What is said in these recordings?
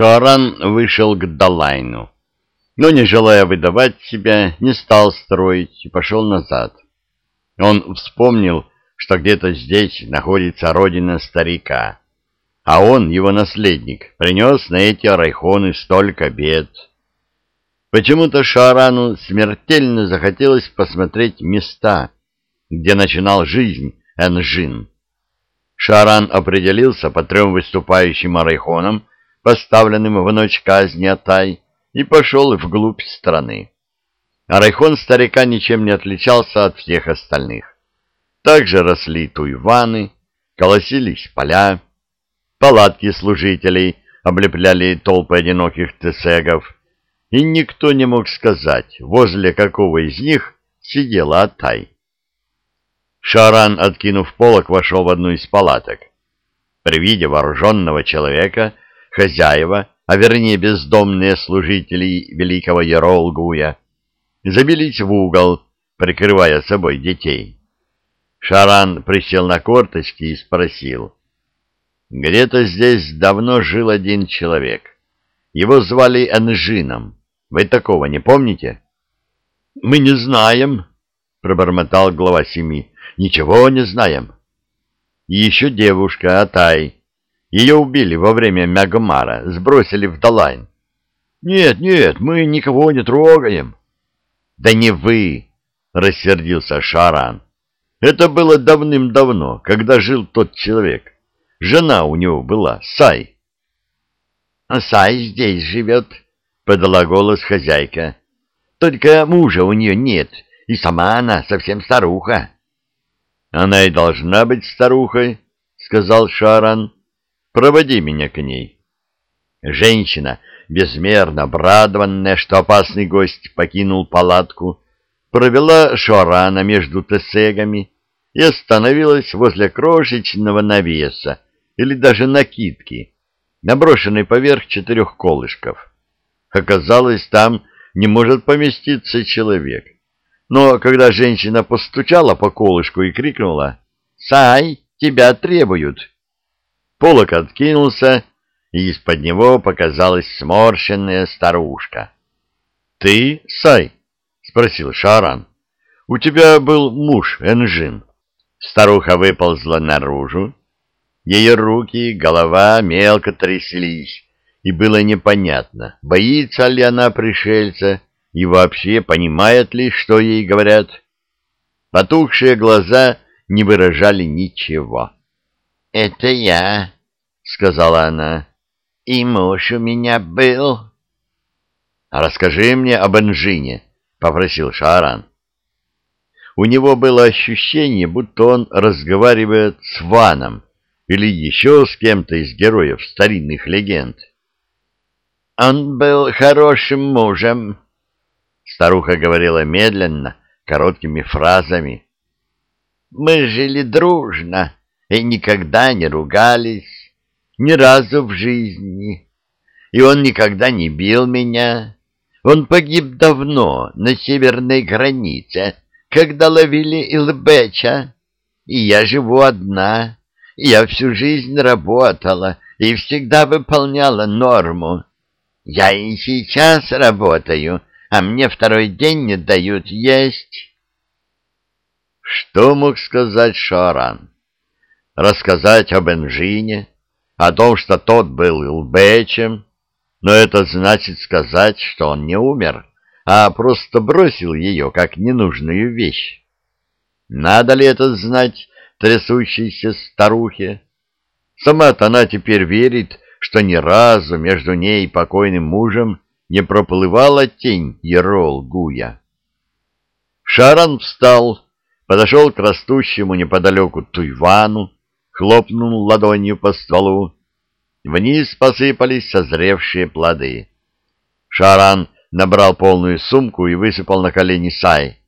Шаран вышел к Далайну, но, не желая выдавать себя, не стал строить и пошел назад. Он вспомнил, что где-то здесь находится родина старика, а он, его наследник, принес на эти арайхоны столько бед. Почему-то Шарану смертельно захотелось посмотреть места, где начинал жизнь Энжин. Шаран определился по трем выступающим арайхонам, поставленным в ночь казни Атай, и пошел вглубь страны. Арайхон старика ничем не отличался от всех остальных. Также росли туйваны, колосились поля, палатки служителей облепляли толпы одиноких тесегов, и никто не мог сказать, возле какого из них сидела Атай. Шаран, откинув полок, вошел в одну из палаток. При виде вооруженного человека хозяева, а вернее бездомные служители великого Еролгуя, забились в угол, прикрывая собой детей. Шаран присел на корточки и спросил. «Где-то здесь давно жил один человек. Его звали Анжином. Вы такого не помните?» «Мы не знаем», — пробормотал глава семьи. «Ничего не знаем». Еще девушка Атай ее убили во время Мягомара, сбросили в Далайн. Нет, нет, мы никого не трогаем. Да не вы, рассердился Шаран. Это было давным-давно, когда жил тот человек. Жена у него была, Сай. А Сай здесь живет, подала голос хозяйка. Только мужа у нее нет, и сама она совсем старуха. Она и должна быть старухой, сказал Шаран. Проводи меня к ней. Женщина, безмерно обрадованная, что опасный гость покинул палатку, провела Шуарана между тесегами и остановилась возле крошечного навеса или даже накидки, наброшенной поверх четырех колышков. Оказалось, там не может поместиться человек. Но когда женщина постучала по колышку и крикнула «Сай, тебя требуют!», Полок откинулся, и из-под него показалась сморщенная старушка. — Ты, Сай? — спросил Шаран. — У тебя был муж, Энжин. Старуха выползла наружу. Ее руки голова мелко тряслись, и было непонятно, боится ли она пришельца и вообще понимает ли, что ей говорят. Потухшие глаза не выражали ничего. — Это я, — сказала она. — И муж у меня был. — Расскажи мне об Энжине, — попросил Шаран. У него было ощущение, будто он разговаривает с Ваном или еще с кем-то из героев старинных легенд. — Он был хорошим мужем, — старуха говорила медленно, короткими фразами. — Мы жили дружно и никогда не ругались, ни разу в жизни. И он никогда не бил меня. Он погиб давно, на северной границе, когда ловили Илбеча. И я живу одна. Я всю жизнь работала и всегда выполняла норму. Я и сейчас работаю, а мне второй день не дают есть. Что мог сказать Шаран? Рассказать об Энжине, о том, что тот был Илбечем, но это значит сказать, что он не умер, а просто бросил ее как ненужную вещь. Надо ли это знать трясущейся старухе? Сама-то она теперь верит, что ни разу между ней и покойным мужем не проплывала тень Ерол Гуя. Шаран встал, подошел к растущему неподалеку Туйвану, хлопнул ладонью по стволу. Вниз посыпались созревшие плоды. Шаран набрал полную сумку и высыпал на колени Сай.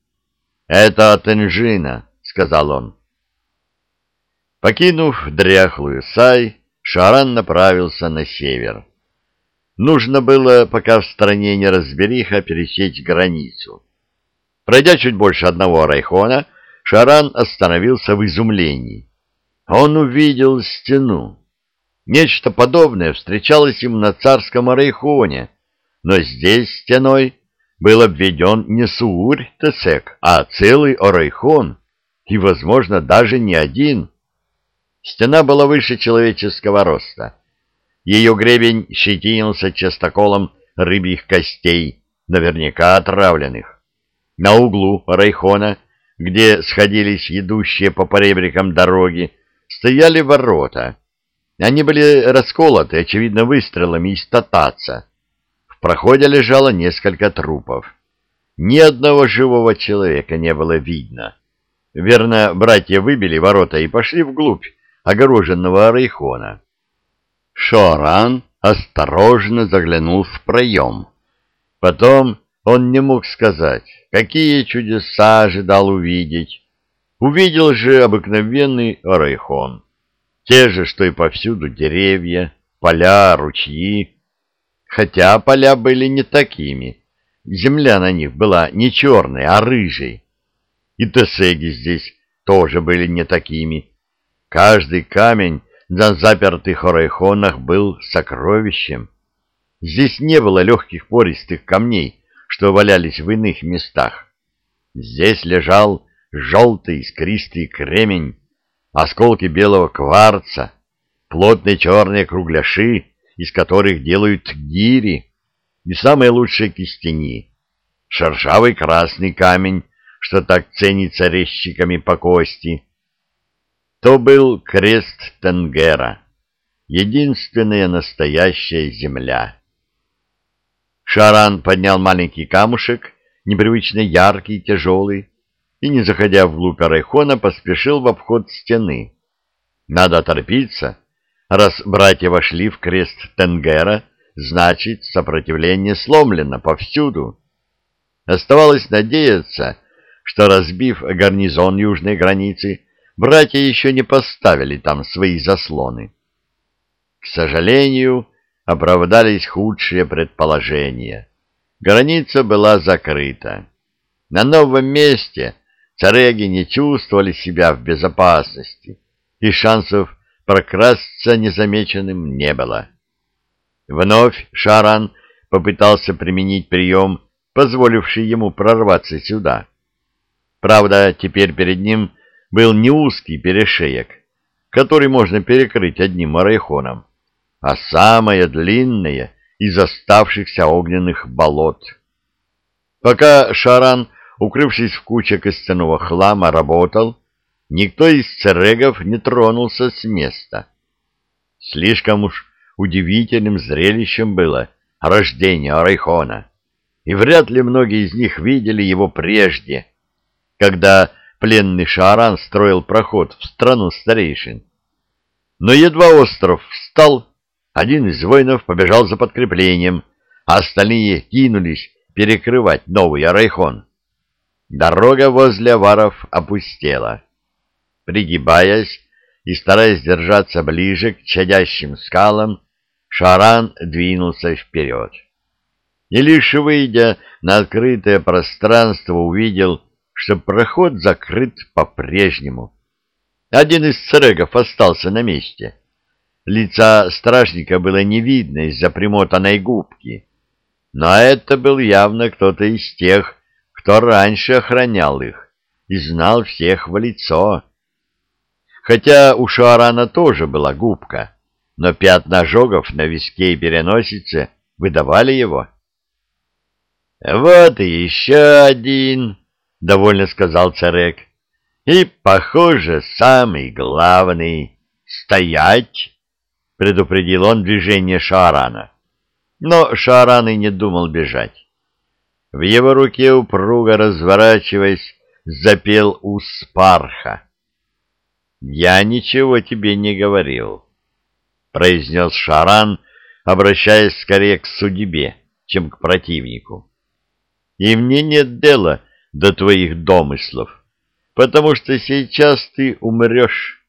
«Это от Энжина», — сказал он. Покинув дряхлую Сай, Шаран направился на север. Нужно было, пока в стране неразбериха, пересечь границу. Пройдя чуть больше одного райхона, Шаран остановился в изумлении он увидел стену. Нечто подобное встречалось им на царском Арайхоне, но здесь стеной был обведен не Суур-Тесек, а целый Орайхон, и, возможно, даже не один. Стена была выше человеческого роста. Ее гребень щетинился частоколом рыбьих костей, наверняка отравленных. На углу Райхона, где сходились идущие по поребрикам дороги, стояли ворота. Они были расколоты, очевидно, выстрелами из татаца. В проходе лежало несколько трупов. Ни одного живого человека не было видно. Верно, братья выбили ворота и пошли вглубь огороженного Райхона. Шоран осторожно заглянул в проем. Потом он не мог сказать, какие чудеса ожидал увидеть. Увидел же обыкновенный Орайхон. Те же, что и повсюду деревья, поля, ручьи. Хотя поля были не такими. Земля на них была не черной, а рыжей. И тесеги здесь тоже были не такими. Каждый камень на запертых орайхонах был сокровищем. Здесь не было легких пористых камней, что валялись в иных местах. Здесь лежал желтый искристый кремень, осколки белого кварца, плотные черные кругляши, из которых делают гири, и самые лучшие кистени, шершавый красный камень, что так ценится резчиками по кости. То был крест Тенгера, единственная настоящая земля. Шаран поднял маленький камушек, непривычно яркий, тяжелый, и, не заходя вглубь Арайхона, поспешил в обход стены. Надо торопиться. Раз братья вошли в крест Тенгера, значит, сопротивление сломлено повсюду. Оставалось надеяться, что, разбив гарнизон южной границы, братья еще не поставили там свои заслоны. К сожалению, оправдались худшие предположения. Граница была закрыта. На новом месте цареги не чувствовали себя в безопасности, и шансов прокрасться незамеченным не было. Вновь Шаран попытался применить прием, позволивший ему прорваться сюда. Правда, теперь перед ним был не узкий перешеек, который можно перекрыть одним арайхоном, а самая длинная из оставшихся огненных болот. Пока Шаран, укрывшись в куче костяного хлама, работал, никто из церегов не тронулся с места. Слишком уж удивительным зрелищем было рождение Арайхона, и вряд ли многие из них видели его прежде, когда пленный Шаран строил проход в страну старейшин. Но едва остров встал, один из воинов побежал за подкреплением, а остальные кинулись перекрывать новый Арайхон. Дорога возле аваров опустела. Пригибаясь и стараясь держаться ближе к чадящим скалам, Шаран двинулся вперед. И лишь выйдя на открытое пространство, увидел, что проход закрыт по-прежнему. Один из црегов остался на месте — Лица стражника было не видно из-за примотанной губки. Но это был явно кто-то из тех, кто раньше охранял их и знал всех в лицо. Хотя у Шуарана тоже была губка, но пятна ожогов на виске и переносице выдавали его. «Вот и еще один», — довольно сказал Царек. «И, похоже, самый главный — стоять!» предупредил он движение Шаарана. Но Шааран и не думал бежать. В его руке упруго разворачиваясь, запел Успарха. «Я ничего тебе не говорил», — произнес Шаран, обращаясь скорее к судьбе, чем к противнику. «И мне нет дела до твоих домыслов, потому что сейчас ты умрешь».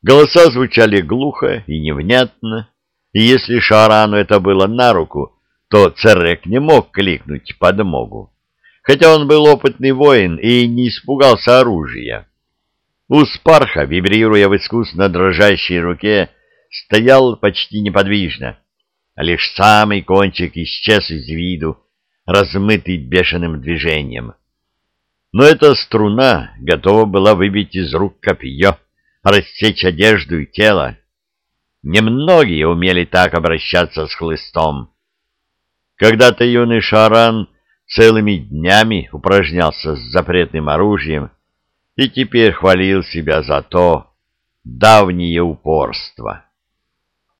Голоса звучали глухо и невнятно, и если Шарану это было на руку, то Церек не мог кликнуть подмогу, хотя он был опытный воин и не испугался оружия. У Спарха, вибрируя в искусно дрожащей руке, стоял почти неподвижно, а лишь самый кончик исчез из виду, размытый бешеным движением. Но эта струна готова была выбить из рук копье, рассечь одежду и тело. Немногие умели так обращаться с хлыстом. Когда-то юный Шаран целыми днями упражнялся с запретным оружием и теперь хвалил себя за то давнее упорство.